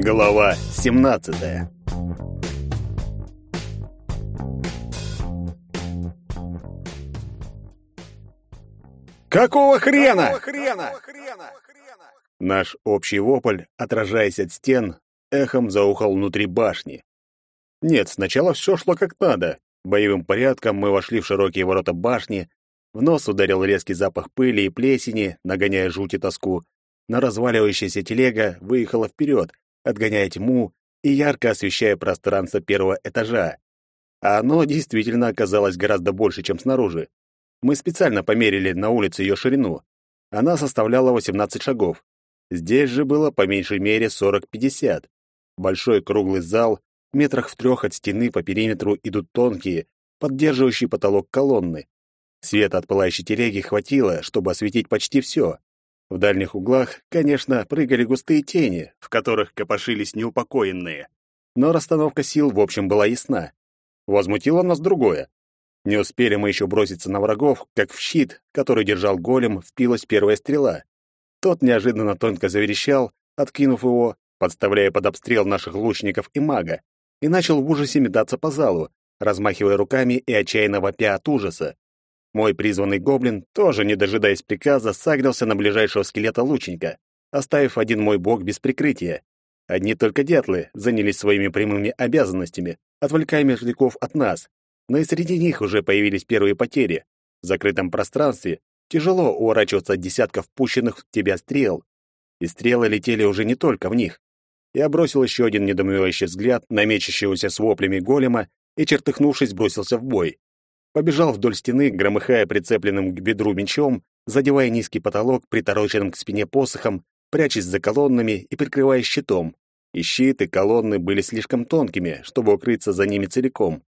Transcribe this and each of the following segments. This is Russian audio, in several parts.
Глава 17. Какого хрена? Наш общий вопль, отражаясь от стен, эхом заухал внутри башни. Нет, сначала все шло как надо. Боевым порядком мы вошли в широкие ворота башни, в нос ударил резкий запах пыли и плесени, нагоняя жуть и тоску, но разваливающаяся телега выехала вперед, отгоняя тьму и ярко освещая пространство первого этажа. А оно действительно оказалось гораздо больше, чем снаружи. Мы специально померили на улице ее ширину. Она составляла 18 шагов. Здесь же было по меньшей мере 40-50. Большой круглый зал, метрах в трех от стены по периметру идут тонкие, поддерживающие потолок колонны. Света от пылающей телеги хватило, чтобы осветить почти все. В дальних углах, конечно, прыгали густые тени, в которых копошились неупокоенные. Но расстановка сил, в общем, была ясна. Возмутило нас другое. Не успели мы еще броситься на врагов, как в щит, который держал голем, впилась первая стрела. Тот неожиданно тонко заверещал, откинув его, подставляя под обстрел наших лучников и мага, и начал в ужасе метаться по залу, размахивая руками и отчаянно вопя от ужаса. Мой призванный гоблин, тоже не дожидаясь приказа, сагрился на ближайшего скелета лучника, оставив один мой бог без прикрытия. Одни только дятлы занялись своими прямыми обязанностями, отвлекая мертвяков от нас, но и среди них уже появились первые потери. В закрытом пространстве тяжело уворачиваться от десятков пущенных в тебя стрел. И стрелы летели уже не только в них. Я бросил еще один недоумевающий взгляд на мечащегося с воплями голема и, чертыхнувшись, бросился в бой побежал вдоль стены, громыхая прицепленным к бедру мечом, задевая низкий потолок, притороченным к спине посохом, прячась за колоннами и прикрывая щитом. И щит, и колонны были слишком тонкими, чтобы укрыться за ними целиком.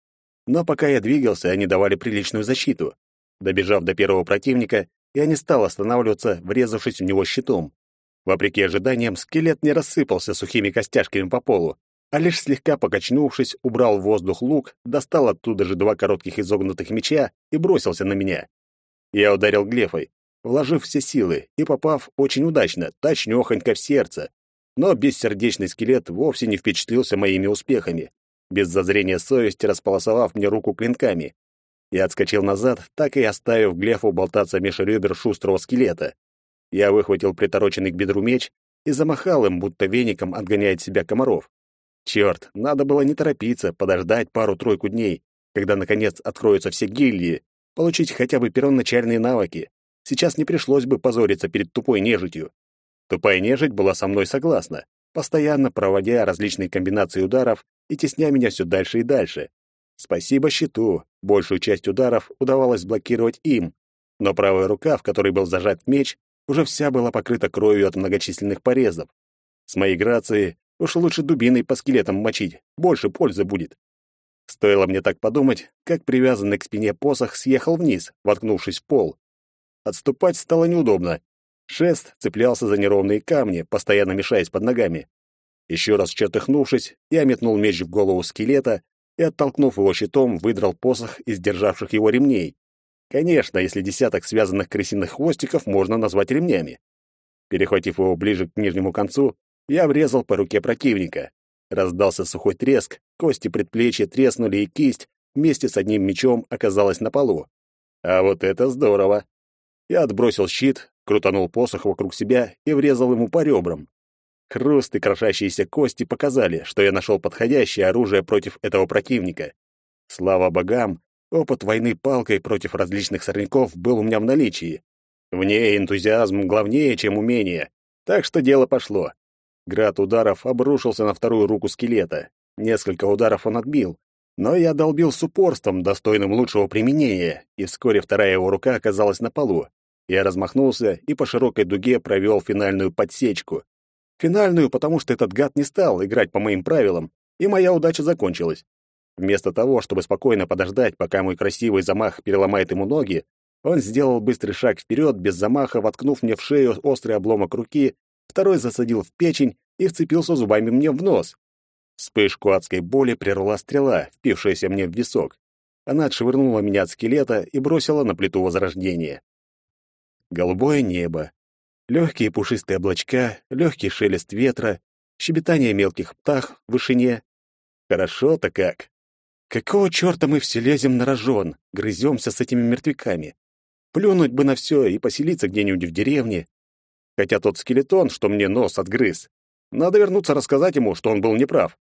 Но пока я двигался, они давали приличную защиту. Добежав до первого противника, я не стал останавливаться, врезавшись в него щитом. Вопреки ожиданиям, скелет не рассыпался сухими костяшками по полу а лишь слегка покачнувшись, убрал в воздух лук, достал оттуда же два коротких изогнутых меча и бросился на меня. Я ударил глефой, вложив все силы и попав очень удачно, точнёхонько в сердце. Но бессердечный скелет вовсе не впечатлился моими успехами, без зазрения совести располосовав мне руку клинками. Я отскочил назад, так и оставив глефу болтаться меж ребер шустрого скелета. Я выхватил притороченный к бедру меч и замахал им, будто веником отгоняя от себя комаров. Черт, надо было не торопиться, подождать пару-тройку дней, когда, наконец, откроются все гильдии, получить хотя бы первоначальные навыки. Сейчас не пришлось бы позориться перед тупой нежитью. Тупая нежить была со мной согласна, постоянно проводя различные комбинации ударов и тесня меня все дальше и дальше. Спасибо щиту, большую часть ударов удавалось блокировать им, но правая рука, в которой был зажат меч, уже вся была покрыта кровью от многочисленных порезов. С моей грацией Уж лучше дубиной по скелетам мочить, больше пользы будет. Стоило мне так подумать, как привязанный к спине посох съехал вниз, воткнувшись в пол. Отступать стало неудобно. Шест цеплялся за неровные камни, постоянно мешаясь под ногами. Еще раз чертыхнувшись, я метнул меч в голову скелета и, оттолкнув его щитом, выдрал посох из державших его ремней. Конечно, если десяток связанных крысиных хвостиков можно назвать ремнями. Перехватив его ближе к нижнему концу, я врезал по руке противника. Раздался сухой треск, кости предплечья треснули, и кисть вместе с одним мечом оказалась на полу. А вот это здорово. Я отбросил щит, крутанул посох вокруг себя и врезал ему по ребрам. Хруст и крошащиеся кости показали, что я нашел подходящее оружие против этого противника. Слава богам, опыт войны палкой против различных сорняков был у меня в наличии. В ней энтузиазм главнее, чем умение. Так что дело пошло. Град ударов обрушился на вторую руку скелета. Несколько ударов он отбил, но я долбил с упорством, достойным лучшего применения, и вскоре вторая его рука оказалась на полу. Я размахнулся и по широкой дуге провел финальную подсечку. Финальную, потому что этот гад не стал играть по моим правилам, и моя удача закончилась. Вместо того, чтобы спокойно подождать, пока мой красивый замах переломает ему ноги, он сделал быстрый шаг вперед, без замаха, воткнув мне в шею острый обломок руки второй засадил в печень и вцепился зубами мне в нос. Вспышку адской боли прервала стрела, впившаяся мне в висок. Она отшвырнула меня от скелета и бросила на плиту возрождения. Голубое небо, легкие пушистые облачка, легкий шелест ветра, щебетание мелких птах в вышине. Хорошо-то как. Какого черта мы все лезем на рожон, грыземся с этими мертвяками? Плюнуть бы на все и поселиться где-нибудь в деревне. Хотя тот скелетон, что мне нос отгрыз, надо вернуться рассказать ему, что он был неправ.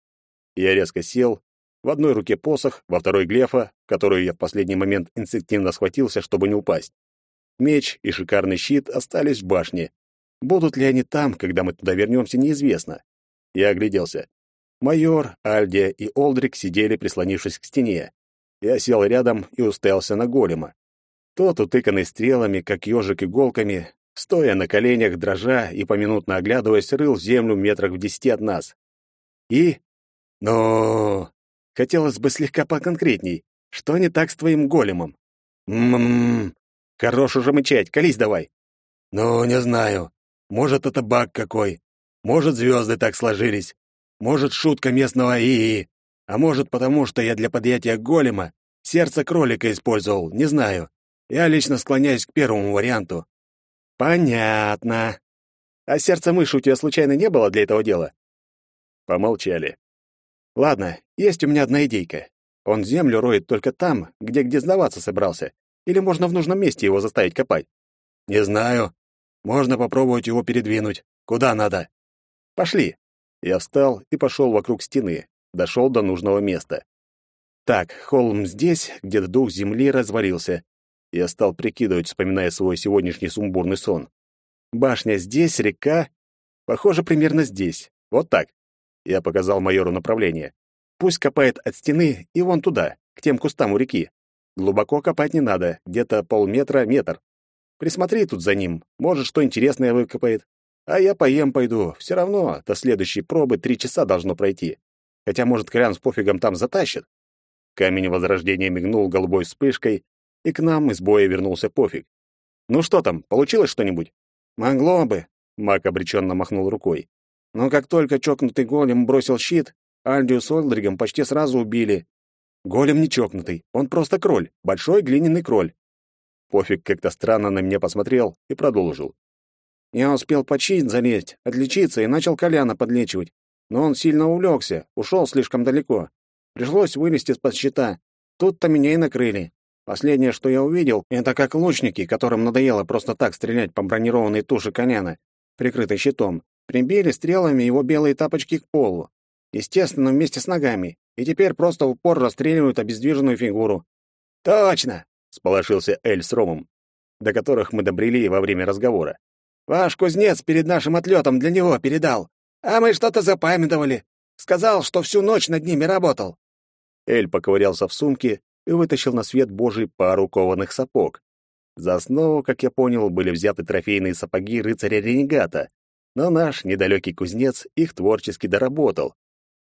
Я резко сел, в одной руке посох, во второй глефа, которую я в последний момент инстинктивно схватился, чтобы не упасть. Меч и шикарный щит остались в башне. Будут ли они там, когда мы туда вернемся, неизвестно. Я огляделся. Майор, Альдия и Олдрик сидели, прислонившись к стене. Я сел рядом и уставился на голема. Тот, утыканный стрелами, как ежик иголками, стоя на коленях, дрожа и поминутно оглядываясь, рыл землю метрах в десяти от нас. И... Ну... Хотелось бы слегка поконкретней. Что не так с твоим големом? Ммм... Хорош уже мычать, колись давай. Ну, не знаю. Может, это баг какой. Может, звезды так сложились. Может, шутка местного ИИ. А может, потому что я для подъятия голема сердце кролика использовал, не знаю. Я лично склоняюсь к первому варианту. Понятно. А сердце мыши у тебя случайно не было для этого дела? Помолчали. Ладно, есть у меня одна идейка. Он землю роет только там, где где сдаваться собрался. Или можно в нужном месте его заставить копать? Не знаю. Можно попробовать его передвинуть. Куда надо? Пошли. Я встал и пошел вокруг стены. Дошел до нужного места. Так, холм здесь, где дух земли развалился. Я стал прикидывать, вспоминая свой сегодняшний сумбурный сон. Башня здесь, река. Похоже, примерно здесь. Вот так. Я показал майору направление. Пусть копает от стены и вон туда, к тем кустам у реки. Глубоко копать не надо, где-то полметра, метр. Присмотри тут за ним, может, что интересное выкопает. А я поем пойду, все равно до следующей пробы три часа должно пройти. Хотя, может, Колян с пофигом там затащит. Камень возрождения мигнул голубой вспышкой, и к нам из боя вернулся пофиг. «Ну что там, получилось что-нибудь?» «Могло бы», — Мак обреченно махнул рукой. «Но как только чокнутый голем бросил щит, Альдию с Ольдригом почти сразу убили. Голем не чокнутый, он просто кроль, большой глиняный кроль». Пофиг как-то странно на меня посмотрел и продолжил. «Я успел под щит залезть, отличиться и начал Коляна подлечивать. Но он сильно увлекся, ушел слишком далеко. Пришлось вылезти из-под щита. Тут-то меня и накрыли. Последнее, что я увидел, это как лучники, которым надоело просто так стрелять по бронированной туше коняна, прикрытой щитом, прибили стрелами его белые тапочки к полу. Естественно, вместе с ногами. И теперь просто в упор расстреливают обездвиженную фигуру. «Точно!» — сполошился Эль с Ромом, до которых мы добрели во время разговора. «Ваш кузнец перед нашим отлетом для него передал. А мы что-то запамятовали. Сказал, что всю ночь над ними работал». Эль поковырялся в сумке и вытащил на свет Божий пару кованых сапог. За основу, как я понял, были взяты трофейные сапоги рыцаря-ренегата, но наш недалекий кузнец их творчески доработал.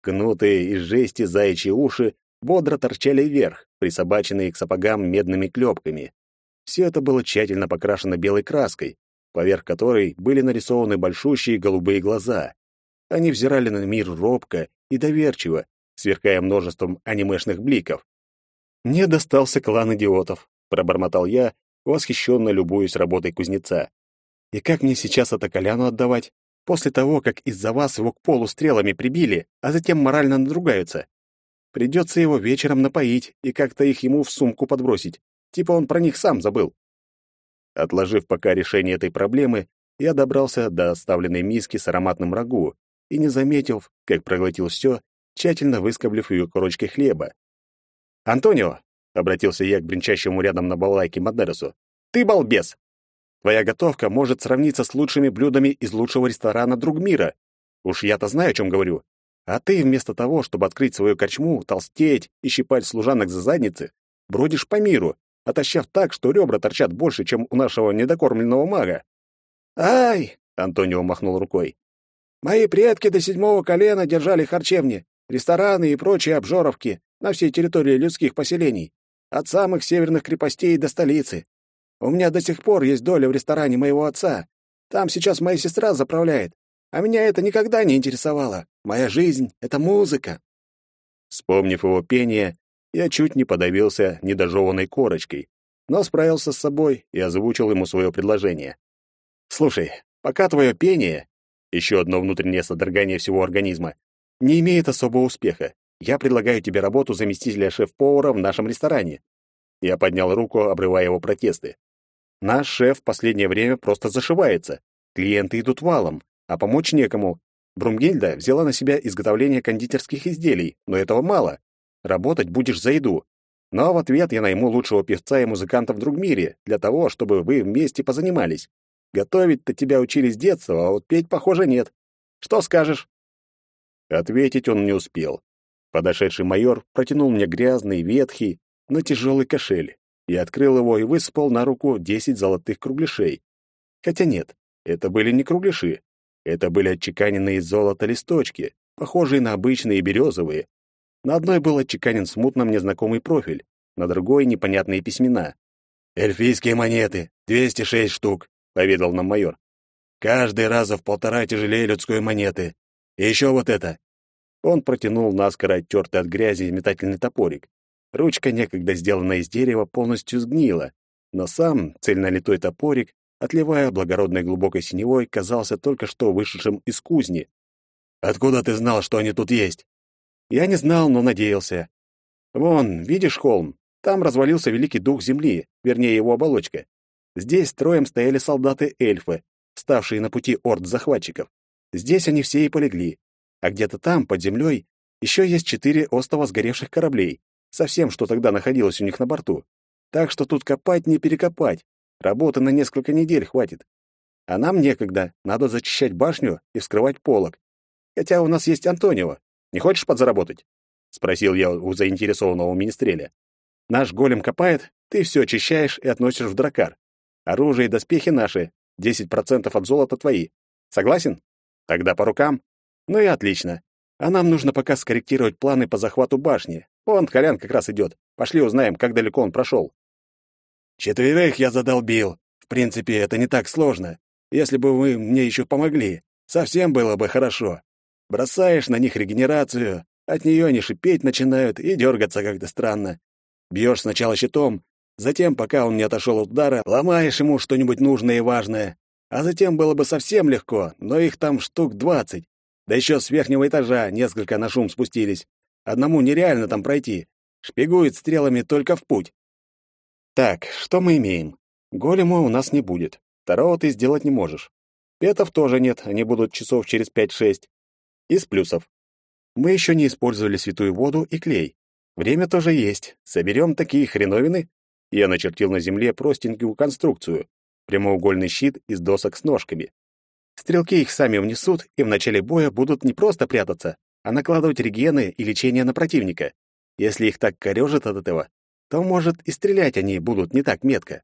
Кнутые из жести заячьи уши бодро торчали вверх, присобаченные к сапогам медными клепками. Все это было тщательно покрашено белой краской, поверх которой были нарисованы большущие голубые глаза. Они взирали на мир робко и доверчиво, сверкая множеством анимешных бликов. «Мне достался клан идиотов», — пробормотал я, восхищенно любуясь работой кузнеца. «И как мне сейчас это Коляну отдавать, после того, как из-за вас его к полу стрелами прибили, а затем морально надругаются? Придется его вечером напоить и как-то их ему в сумку подбросить, типа он про них сам забыл». Отложив пока решение этой проблемы, я добрался до оставленной миски с ароматным рагу и не заметил, как проглотил все, тщательно выскоблив ее корочкой хлеба. «Антонио!» — обратился я к бренчащему рядом на балалайке Мадересу. «Ты балбес! Твоя готовка может сравниться с лучшими блюдами из лучшего ресторана друг мира. Уж я-то знаю, о чем говорю. А ты вместо того, чтобы открыть свою корчму, толстеть и щипать служанок за задницы, бродишь по миру, отощав так, что ребра торчат больше, чем у нашего недокормленного мага. «Ай!» — Антонио махнул рукой. «Мои предки до седьмого колена держали харчевни, рестораны и прочие обжоровки, на всей территории людских поселений, от самых северных крепостей до столицы. У меня до сих пор есть доля в ресторане моего отца. Там сейчас моя сестра заправляет. А меня это никогда не интересовало. Моя жизнь — это музыка». Вспомнив его пение, я чуть не подавился недожеванной корочкой, но справился с собой и озвучил ему свое предложение. «Слушай, пока твое пение, Еще одно внутреннее содрогание всего организма. Не имеет особого успеха. Я предлагаю тебе работу заместителя шеф-повара в нашем ресторане. Я поднял руку, обрывая его протесты. Наш шеф в последнее время просто зашивается. Клиенты идут валом, а помочь некому. Брумгельда взяла на себя изготовление кондитерских изделий, но этого мало. Работать будешь за еду. Но в ответ я найму лучшего певца и музыканта в Другмире для того, чтобы вы вместе позанимались. Готовить-то тебя учили с детства, а вот петь, похоже, нет. Что скажешь?» Ответить он не успел. Подошедший майор протянул мне грязный, ветхий, но тяжелый кошель. Я открыл его и высыпал на руку десять золотых кругляшей. Хотя нет, это были не кругляши. Это были отчеканенные из золота листочки, похожие на обычные березовые. На одной был отчеканен смутно незнакомый профиль, на другой — непонятные письмена. «Эльфийские монеты, 206 штук», — поведал нам майор. «Каждый раза в полтора тяжелее людской монеты. И еще вот это». Он протянул наскоро оттертый от грязи метательный топорик. Ручка, некогда сделанная из дерева, полностью сгнила, но сам цельнолитой топорик, отливая благородной глубокой синевой, казался только что вышедшим из кузни. «Откуда ты знал, что они тут есть?» «Я не знал, но надеялся. Вон, видишь холм? Там развалился великий дух земли, вернее, его оболочка. Здесь строем стояли солдаты-эльфы, ставшие на пути орд захватчиков. Здесь они все и полегли. А где-то там, под землей, еще есть четыре остова сгоревших кораблей со всем, что тогда находилось у них на борту. Так что тут копать не перекопать. Работы на несколько недель хватит. А нам некогда, надо зачищать башню и вскрывать полог. Хотя у нас есть Антонио. Не хочешь подзаработать? Спросил я у заинтересованного министреля. Наш голем копает, ты все очищаешь и относишь в дракар. Оружие и доспехи наши, 10% от золота твои. Согласен? Тогда по рукам. Ну и отлично. А нам нужно пока скорректировать планы по захвату башни. Вон Колян как раз идет. Пошли узнаем, как далеко он прошел. Четверых я задолбил. В принципе, это не так сложно. Если бы вы мне еще помогли, совсем было бы хорошо. Бросаешь на них регенерацию, от нее они шипеть начинают и дергаться как-то странно. Бьешь сначала щитом, затем, пока он не отошел от удара, ломаешь ему что-нибудь нужное и важное. А затем было бы совсем легко, но их там штук двадцать. Да еще с верхнего этажа несколько на шум спустились. Одному нереально там пройти. Шпигует стрелами только в путь. Так, что мы имеем? Голема у нас не будет. Второго ты сделать не можешь. Петов тоже нет, они будут часов через пять-шесть. Из плюсов. Мы еще не использовали святую воду и клей. Время тоже есть. Соберем такие хреновины. Я начертил на земле простенькую конструкцию. Прямоугольный щит из досок с ножками. Стрелки их сами внесут и в начале боя будут не просто прятаться, а накладывать регены и лечение на противника. Если их так корежит от этого, то, может, и стрелять они будут не так метко.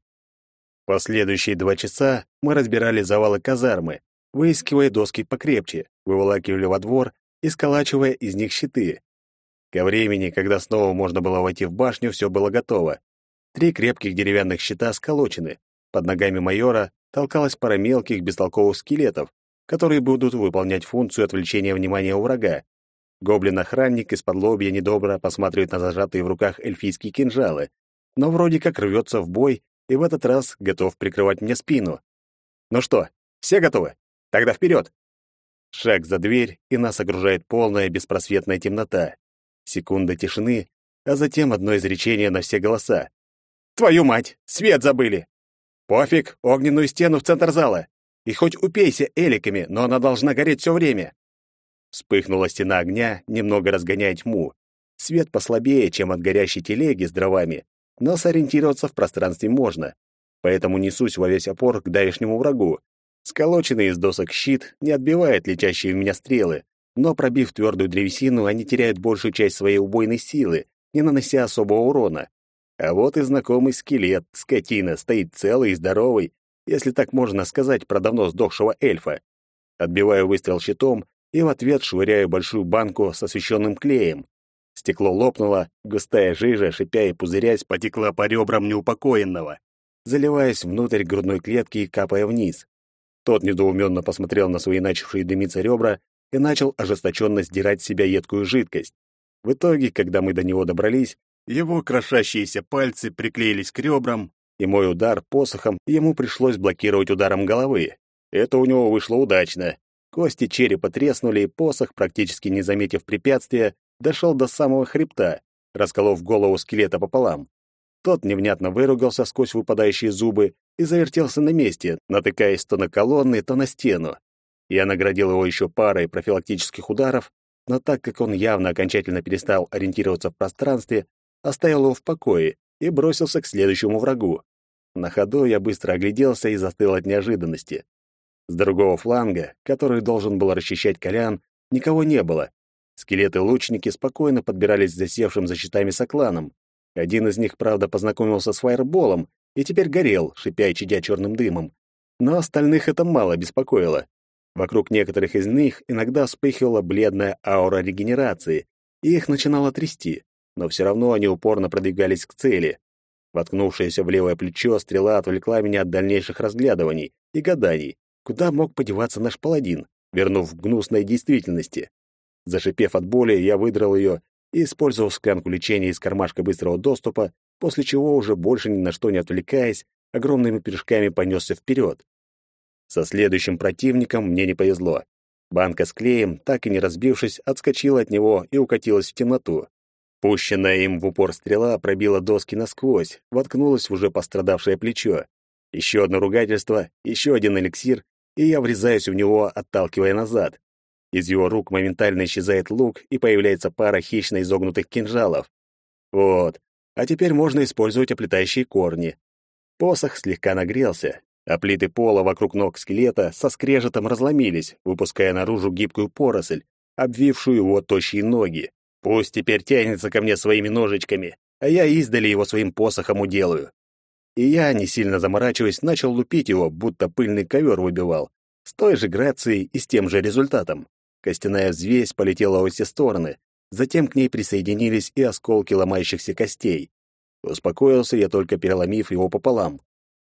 Последующие два часа мы разбирали завалы казармы, выискивая доски покрепче, выволакивали во двор и сколачивая из них щиты. Ко времени, когда снова можно было войти в башню, все было готово. Три крепких деревянных щита сколочены. Под ногами майора толкалась пара мелких бестолковых скелетов, которые будут выполнять функцию отвлечения внимания у врага. Гоблин-охранник из-под лобья недобро посматривает на зажатые в руках эльфийские кинжалы, но вроде как рвется в бой и в этот раз готов прикрывать мне спину. Ну что, все готовы? Тогда вперед! Шаг за дверь, и нас окружает полная беспросветная темнота. Секунда тишины, а затем одно изречение на все голоса. «Твою мать! Свет забыли!» «Пофиг, огненную стену в центр зала! И хоть упейся эликами, но она должна гореть все время!» Вспыхнула стена огня, немного разгоняя тьму. Свет послабее, чем от горящей телеги с дровами, но сориентироваться в пространстве можно. Поэтому несусь во весь опор к давешнему врагу. Сколоченный из досок щит не отбивает летящие в меня стрелы, но, пробив твердую древесину, они теряют большую часть своей убойной силы, не нанося особого урона. А вот и знакомый скелет, скотина, стоит целый и здоровый, если так можно сказать про давно сдохшего эльфа. Отбиваю выстрел щитом и в ответ швыряю большую банку с освещенным клеем. Стекло лопнуло, густая жижа, шипя и пузырясь, потекла по ребрам неупокоенного, заливаясь внутрь грудной клетки и капая вниз. Тот недоуменно посмотрел на свои начавшие дымиться ребра и начал ожесточенно сдирать с себя едкую жидкость. В итоге, когда мы до него добрались, его крошащиеся пальцы приклеились к ребрам, и мой удар посохом ему пришлось блокировать ударом головы. Это у него вышло удачно. Кости черепа треснули, и посох, практически не заметив препятствия, дошел до самого хребта, расколов голову скелета пополам. Тот невнятно выругался сквозь выпадающие зубы и завертелся на месте, натыкаясь то на колонны, то на стену. Я наградил его еще парой профилактических ударов, но так как он явно окончательно перестал ориентироваться в пространстве, оставил его в покое и бросился к следующему врагу. На ходу я быстро огляделся и застыл от неожиданности. С другого фланга, который должен был расчищать Колян, никого не было. Скелеты-лучники спокойно подбирались к засевшим за щитами сокланам. Один из них, правда, познакомился с фаерболом и теперь горел, шипя и чадя черным дымом. Но остальных это мало беспокоило. Вокруг некоторых из них иногда вспыхивала бледная аура регенерации, и их начинало трясти, но все равно они упорно продвигались к цели. Воткнувшаяся в левое плечо стрела отвлекла меня от дальнейших разглядываний и гаданий, куда мог подеваться наш паладин, вернув к гнусной действительности. Зашипев от боли, я выдрал ее и использовал склянку лечения из кармашка быстрого доступа, после чего уже больше ни на что не отвлекаясь, огромными прыжками понесся вперед. Со следующим противником мне не повезло. Банка с клеем, так и не разбившись, отскочила от него и укатилась в темноту. Пущенная им в упор стрела пробила доски насквозь, воткнулась в уже пострадавшее плечо. Еще одно ругательство, еще один эликсир, и я врезаюсь в него, отталкивая назад. Из его рук моментально исчезает лук, и появляется пара хищно изогнутых кинжалов. Вот. А теперь можно использовать оплетающие корни. Посох слегка нагрелся, а плиты пола вокруг ног скелета со скрежетом разломились, выпуская наружу гибкую поросль, обвившую его тощие ноги. Пусть теперь тянется ко мне своими ножичками, а я издали его своим посохом уделаю. И я, не сильно заморачиваясь, начал лупить его, будто пыльный ковер выбивал, с той же грацией и с тем же результатом. Костяная взвесь полетела во все стороны, затем к ней присоединились и осколки ломающихся костей. Успокоился я только переломив его пополам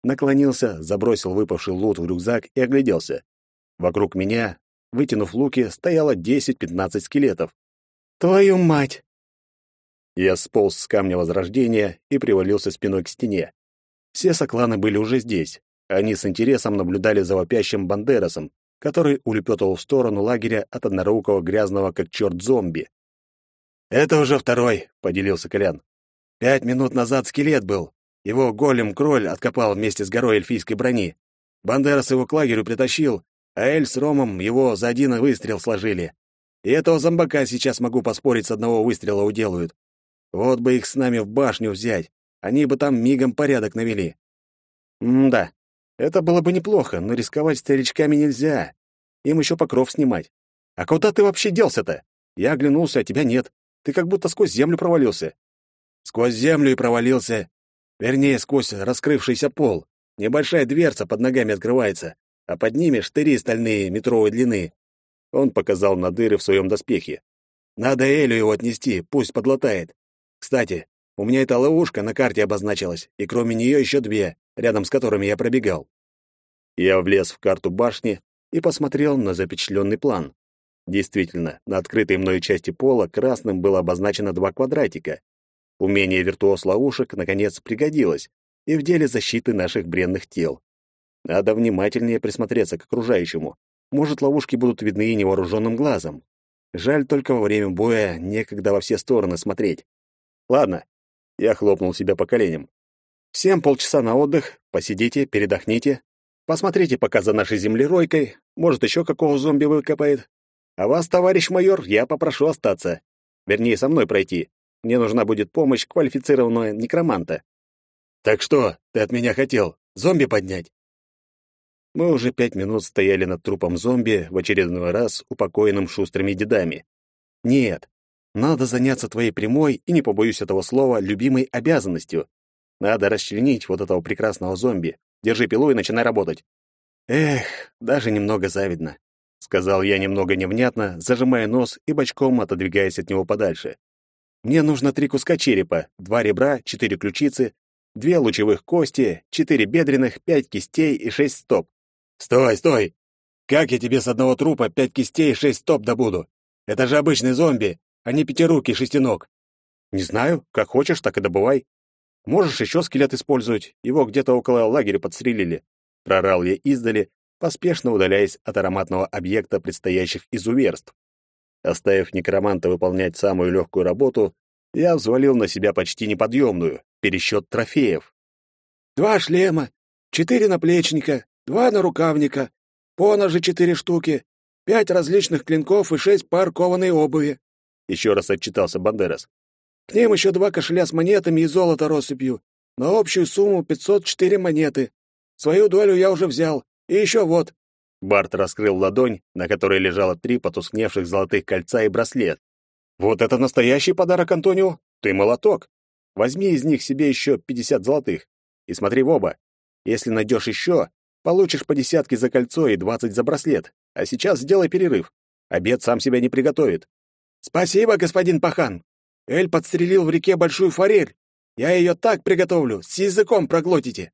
наклонился, забросил выпавший лут в рюкзак и огляделся. Вокруг меня, вытянув луки, стояло 10-15 скелетов. «Твою мать!» Я сполз с камня Возрождения и привалился спиной к стене. Все сокланы были уже здесь. Они с интересом наблюдали за вопящим Бандерасом, который улепетывал в сторону лагеря от однорукого грязного как черт зомби. «Это уже второй», — поделился Колян. «Пять минут назад скелет был, его голем-кроль откопал вместе с горой эльфийской брони. Бандерас его к лагерю притащил, а Эль с Ромом его за один выстрел сложили. И этого зомбака сейчас могу поспорить с одного выстрела уделают. Вот бы их с нами в башню взять, они бы там мигом порядок навели. М-да, это было бы неплохо, но рисковать старичками нельзя. Им еще покров снимать. А куда ты вообще делся-то? Я оглянулся, а тебя нет. Ты как будто сквозь землю провалился. Сквозь землю и провалился. Вернее, сквозь раскрывшийся пол. Небольшая дверца под ногами открывается, а под ними штыри стальные метровой длины. Он показал на дыры в своем доспехе. Надо Элю его отнести, пусть подлатает. Кстати, у меня эта ловушка на карте обозначилась, и кроме нее еще две, рядом с которыми я пробегал. Я влез в карту башни и посмотрел на запечатленный план. Действительно, на открытой мною части пола красным было обозначено два квадратика, Умение виртуоз ловушек наконец пригодилось и в деле защиты наших бренных тел. Надо внимательнее присмотреться к окружающему. Может, ловушки будут видны невооруженным глазом. Жаль только во время боя некогда во все стороны смотреть. Ладно, я хлопнул себя по коленям. Всем полчаса на отдых, посидите, передохните. Посмотрите пока за нашей землеройкой, может, еще какого зомби выкопает. А вас, товарищ майор, я попрошу остаться. Вернее, со мной пройти. Мне нужна будет помощь квалифицированного некроманта. Так что ты от меня хотел? Зомби поднять? Мы уже пять минут стояли над трупом зомби, в очередной раз упокоенным шустрыми дедами. Нет, надо заняться твоей прямой, и не побоюсь этого слова, любимой обязанностью. Надо расчленить вот этого прекрасного зомби. Держи пилу и начинай работать. Эх, даже немного завидно, сказал я немного невнятно, зажимая нос и бочком отодвигаясь от него подальше. Мне нужно три куска черепа, два ребра, четыре ключицы, две лучевых кости, четыре бедренных, пять кистей и шесть стоп. Стой, стой! Как я тебе с одного трупа пять кистей и шесть стоп добуду? Это же обычный зомби, а не пятирукий шестиног. Не знаю, как хочешь, так и добывай. Можешь еще скелет использовать, его где-то около лагеря подстрелили. Прорал я издали, поспешно удаляясь от ароматного объекта предстоящих изуверств. Оставив некроманта выполнять самую легкую работу, я взвалил на себя почти неподъемную — пересчет трофеев. «Два шлема, четыре наплечника, два нарукавника, поножи четыре штуки, пять различных клинков и шесть пар кованой обуви», — еще раз отчитался Бандерас. «К ним еще два кошеля с монетами и золото россыпью, на общую сумму 504 монеты. Свою долю я уже взял, и еще вот». Барт раскрыл ладонь, на которой лежало три потускневших золотых кольца и браслет. «Вот это настоящий подарок, Антонио! Ты молоток! Возьми из них себе еще пятьдесят золотых и смотри в оба. Если найдешь еще, получишь по десятке за кольцо и двадцать за браслет. А сейчас сделай перерыв. Обед сам себя не приготовит». «Спасибо, господин Пахан. Эль подстрелил в реке большую форель. Я ее так приготовлю, с языком проглотите».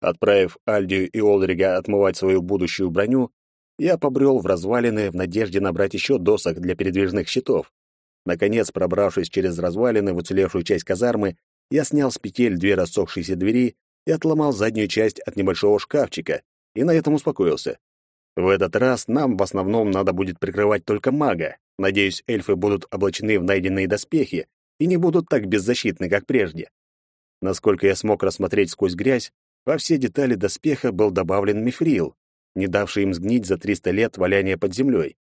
Отправив Альдию и Олдрига отмывать свою будущую броню, я побрел в развалины в надежде набрать еще досок для передвижных щитов. Наконец, пробравшись через развалины в уцелевшую часть казармы, я снял с петель две рассохшиеся двери и отломал заднюю часть от небольшого шкафчика, и на этом успокоился. В этот раз нам в основном надо будет прикрывать только мага. Надеюсь, эльфы будут облачены в найденные доспехи и не будут так беззащитны, как прежде. Насколько я смог рассмотреть сквозь грязь, во все детали доспеха был добавлен мифрил, не давший им сгнить за 300 лет валяния под землей.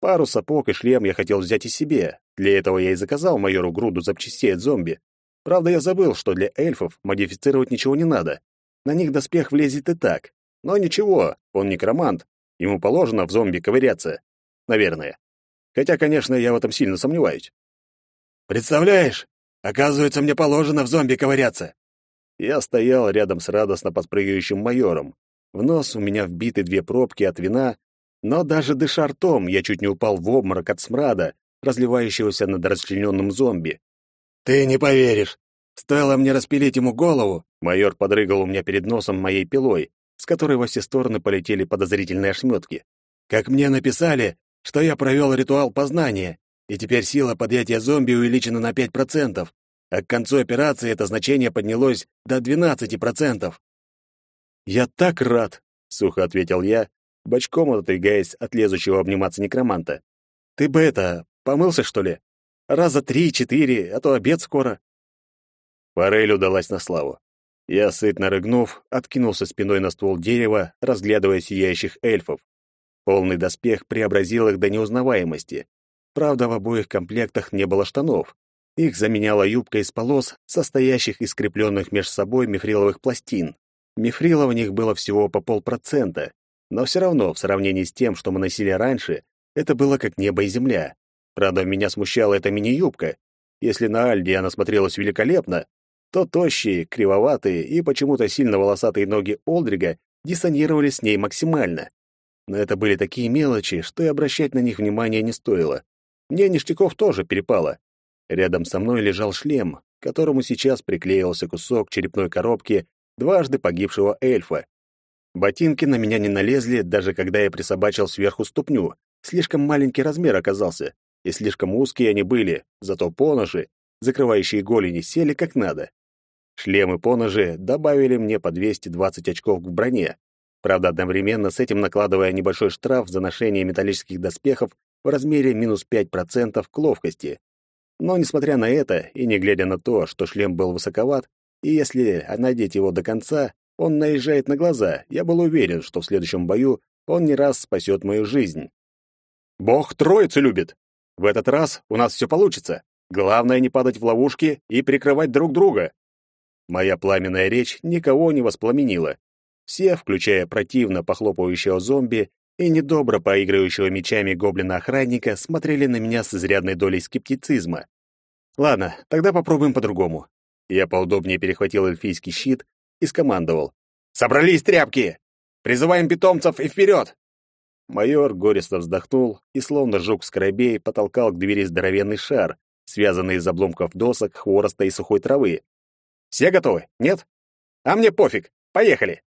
Пару сапог и шлем я хотел взять и себе. Для этого я и заказал майору груду запчастей от зомби. Правда, я забыл, что для эльфов модифицировать ничего не надо. На них доспех влезет и так. Но ничего, он некромант. Ему положено в зомби ковыряться. Наверное. Хотя, конечно, я в этом сильно сомневаюсь. «Представляешь, оказывается, мне положено в зомби ковыряться!» Я стоял рядом с радостно подпрыгивающим майором. В нос у меня вбиты две пробки от вина, но даже дыша ртом я чуть не упал в обморок от смрада, разливающегося над расчлененным зомби. «Ты не поверишь! Стоило мне распилить ему голову!» Майор подрыгал у меня перед носом моей пилой, с которой во все стороны полетели подозрительные ошметки. «Как мне написали, что я провел ритуал познания, и теперь сила подъятия зомби увеличена на пять процентов а к концу операции это значение поднялось до 12%. «Я так рад!» — сухо ответил я, бочком отодвигаясь от лезущего обниматься некроманта. «Ты бы это, помылся, что ли? Раза три-четыре, а то обед скоро». Форель удалась на славу. Я, сытно рыгнув, откинулся спиной на ствол дерева, разглядывая сияющих эльфов. Полный доспех преобразил их до неузнаваемости. Правда, в обоих комплектах не было штанов, их заменяла юбка из полос, состоящих из скрепленных между собой мифриловых пластин. Мифрила в них было всего по полпроцента, но все равно, в сравнении с тем, что мы носили раньше, это было как небо и земля. Правда, меня смущала эта мини-юбка. Если на Альде она смотрелась великолепно, то тощие, кривоватые и почему-то сильно волосатые ноги Олдрига диссонировали с ней максимально. Но это были такие мелочи, что и обращать на них внимания не стоило. Мне ништяков тоже перепало. Рядом со мной лежал шлем, к которому сейчас приклеился кусок черепной коробки дважды погибшего эльфа. Ботинки на меня не налезли, даже когда я присобачил сверху ступню. Слишком маленький размер оказался, и слишком узкие они были, зато поножи, закрывающие голени, сели как надо. Шлем и поножи добавили мне по 220 очков к броне. Правда, одновременно с этим накладывая небольшой штраф за ношение металлических доспехов в размере минус 5% к ловкости. Но, несмотря на это, и не глядя на то, что шлем был высоковат, и если надеть его до конца, он наезжает на глаза, я был уверен, что в следующем бою он не раз спасет мою жизнь. «Бог троицы любит! В этот раз у нас все получится. Главное не падать в ловушки и прикрывать друг друга!» Моя пламенная речь никого не воспламенила. Все, включая противно похлопывающего зомби, и недобро поигрывающего мечами гоблина-охранника смотрели на меня с изрядной долей скептицизма. Ладно, тогда попробуем по-другому. Я поудобнее перехватил эльфийский щит и скомандовал. «Собрались, тряпки! Призываем питомцев и вперед!» Майор горестно вздохнул и, словно жук скоробей, потолкал к двери здоровенный шар, связанный из обломков досок, хвороста и сухой травы. «Все готовы? Нет? А мне пофиг! Поехали!»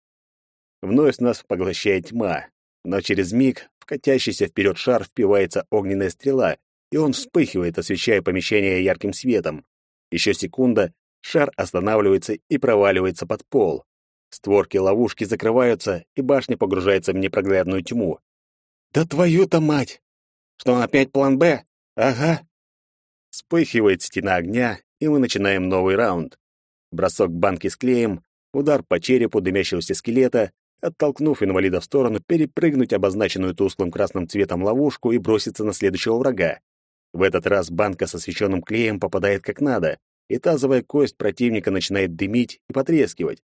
Вновь нас поглощает тьма, но через миг в катящийся вперед шар впивается огненная стрела, и он вспыхивает, освещая помещение ярким светом. Еще секунда, шар останавливается и проваливается под пол. Створки ловушки закрываются, и башня погружается в непроглядную тьму. «Да твою-то мать! Что, опять план «Б»? Ага!» Вспыхивает стена огня, и мы начинаем новый раунд. Бросок банки с клеем, удар по черепу дымящегося скелета, оттолкнув инвалида в сторону, перепрыгнуть обозначенную тусклым красным цветом ловушку и броситься на следующего врага. В этот раз банка с освещенным клеем попадает как надо, и тазовая кость противника начинает дымить и потрескивать.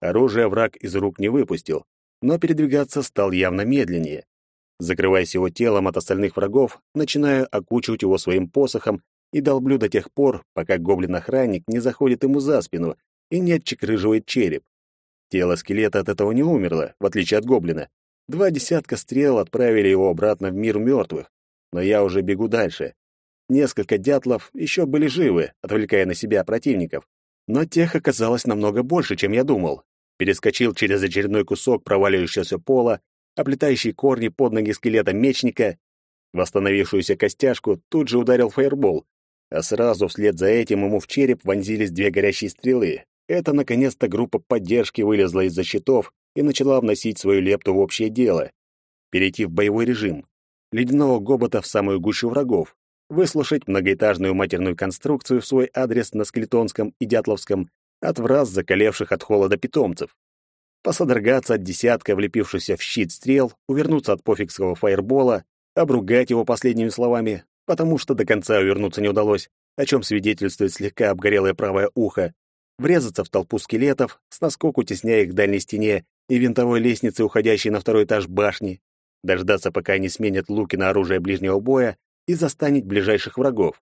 Оружие враг из рук не выпустил, но передвигаться стал явно медленнее. Закрываясь его телом от остальных врагов, начинаю окучивать его своим посохом и долблю до тех пор, пока гоблин-охранник не заходит ему за спину и не отчекрыживает череп. Тело скелета от этого не умерло, в отличие от гоблина. Два десятка стрел отправили его обратно в мир мертвых, но я уже бегу дальше. Несколько дятлов еще были живы, отвлекая на себя противников, но тех оказалось намного больше, чем я думал. Перескочил через очередной кусок проваливающегося пола оплетающий корни под ноги скелета мечника. Восстановившуюся костяшку тут же ударил фаербол, а сразу вслед за этим ему в череп вонзились две горящие стрелы. Это, наконец-то, группа поддержки вылезла из-за щитов и начала вносить свою лепту в общее дело. Перейти в боевой режим. Ледяного гобота в самую гущу врагов. Выслушать многоэтажную матерную конструкцию в свой адрес на Скелетонском и Дятловском от враз закалевших от холода питомцев посодрогаться от десятка влепившихся в щит стрел, увернуться от пофигского фаербола, обругать его последними словами, потому что до конца увернуться не удалось, о чем свидетельствует слегка обгорелое правое ухо, врезаться в толпу скелетов, с наскоку тесняя их к дальней стене и винтовой лестнице, уходящей на второй этаж башни, дождаться, пока они сменят луки на оружие ближнего боя и застанить ближайших врагов.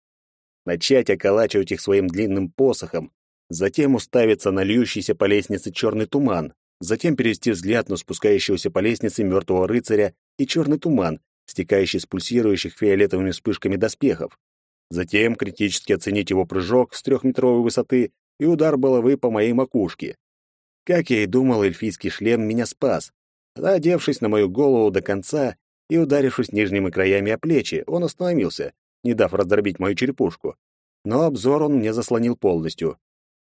Начать околачивать их своим длинным посохом, затем уставиться на льющийся по лестнице черный туман, затем перевести взгляд на спускающегося по лестнице мертвого рыцаря и черный туман, стекающий с пульсирующих фиолетовыми вспышками доспехов. Затем критически оценить его прыжок с трехметровой высоты и удар головы по моей макушке. Как я и думал, эльфийский шлем меня спас. Одевшись на мою голову до конца и ударившись нижними краями о плечи, он остановился, не дав раздробить мою черепушку. Но обзор он мне заслонил полностью.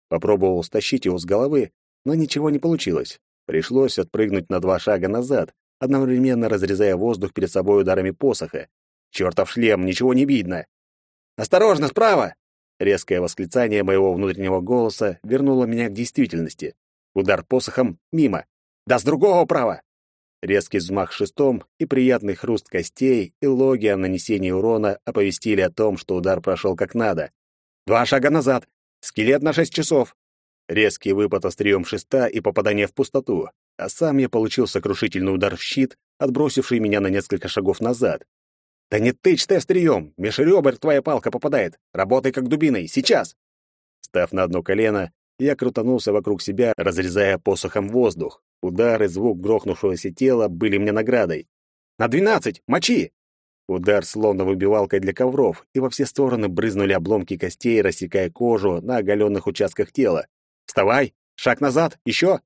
Попробовал стащить его с головы, но ничего не получилось. Пришлось отпрыгнуть на два шага назад, одновременно разрезая воздух перед собой ударами посоха. Чёртов шлем, ничего не видно. «Осторожно, справа!» Резкое восклицание моего внутреннего голоса вернуло меня к действительности. Удар посохом мимо. «Да с другого права!» Резкий взмах шестом и приятный хруст костей и логи о нанесении урона оповестили о том, что удар прошел как надо. «Два шага назад! Скелет на шесть часов! Резкий выпад острием шеста и попадание в пустоту, а сам я получил сокрушительный удар в щит, отбросивший меня на несколько шагов назад. «Да не тычь ты острием! Меж ребер твоя палка попадает! Работай как дубиной! Сейчас!» Став на одно колено, я крутанулся вокруг себя, разрезая посохом воздух. Удар и звук грохнувшегося тела были мне наградой. «На двенадцать! Мочи!» Удар словно выбивалкой для ковров, и во все стороны брызнули обломки костей, рассекая кожу на оголенных участках тела. Вставай! Шаг назад! Еще!»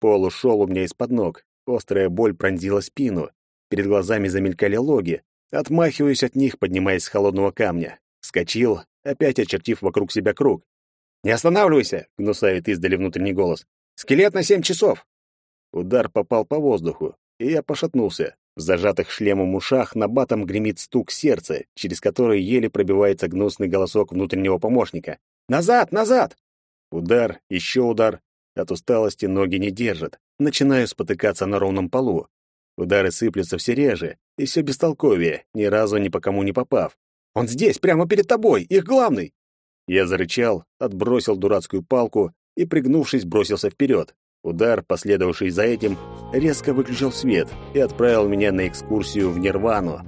Пол ушел у меня из-под ног. Острая боль пронзила спину. Перед глазами замелькали логи. Отмахиваюсь от них, поднимаясь с холодного камня. Скочил, опять очертив вокруг себя круг. «Не останавливайся!» — гнусавит издали внутренний голос. «Скелет на семь часов!» Удар попал по воздуху, и я пошатнулся. В зажатых шлемом ушах на батом гремит стук сердца, через который еле пробивается гнусный голосок внутреннего помощника. «Назад! Назад!» Удар, еще удар. От усталости ноги не держат. Начинаю спотыкаться на ровном полу. Удары сыплются все реже, и все бестолковее, ни разу ни по кому не попав. «Он здесь, прямо перед тобой, их главный!» Я зарычал, отбросил дурацкую палку и, пригнувшись, бросился вперед. Удар, последовавший за этим, резко выключил свет и отправил меня на экскурсию в Нирвану.